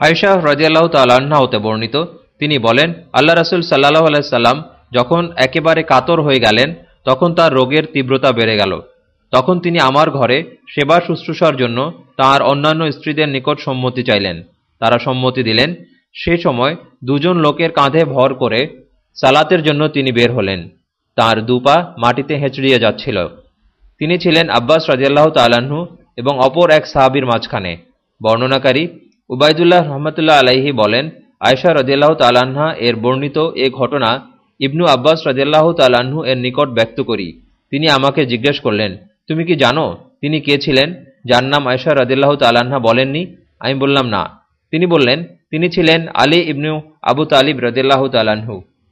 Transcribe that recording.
আয়শা রাজিয়াল্লাহ তাল্লাহ্না হতে বর্ণিত। তিনি বলেন, আল্লাহ রাসুল সাল্লাহ আলাইসাল্লাম যখন একেবারে কাতর হয়ে গেলেন, তখন তার রোগের তীব্রতা বেড়ে গেল। তখন তিনি আমার ঘরে সেবা শুশ্রূষার জন্য তার অন্যান্য স্ত্রীদের নিকট সম্মতি চাইলেন। তারা সম্মতি দিলেন। সে সময় দুজন লোকের কাঁধে ভর করে সালাতের জন্য তিনি বের হলেন। তার দুপা মাটিতে হেঁচড়িয়ে যাচ্ছিল। তিনি ছিলেন আব্বাস রাজিয়াল্লাহ তালাহু এবং অপর এক সাহাবির মাঝখানে। বর্ণনাকারী উবায়দুল্লাহ রহমতুল্লাহ আলাইহি বলেন আয়সা রদিয়াল্লাহ তালাহা এর বর্ণিত এ ঘটনা ইবনু আব্বাস রজিয়াল্লাহ তালাহু এর নিকট ব্যক্ত করি। তিনি আমাকে জিজ্ঞেস করলেন, তুমি কি জানো তিনি কে ছিলেন? যার নাম আয়সা রদিল্লাহ তালাহা বলেননি? আমি বললাম, না। তিনি বললেন, তিনি ছিলেন আলী ইবনু আবু তালিব রদিল্লাহ তালাহু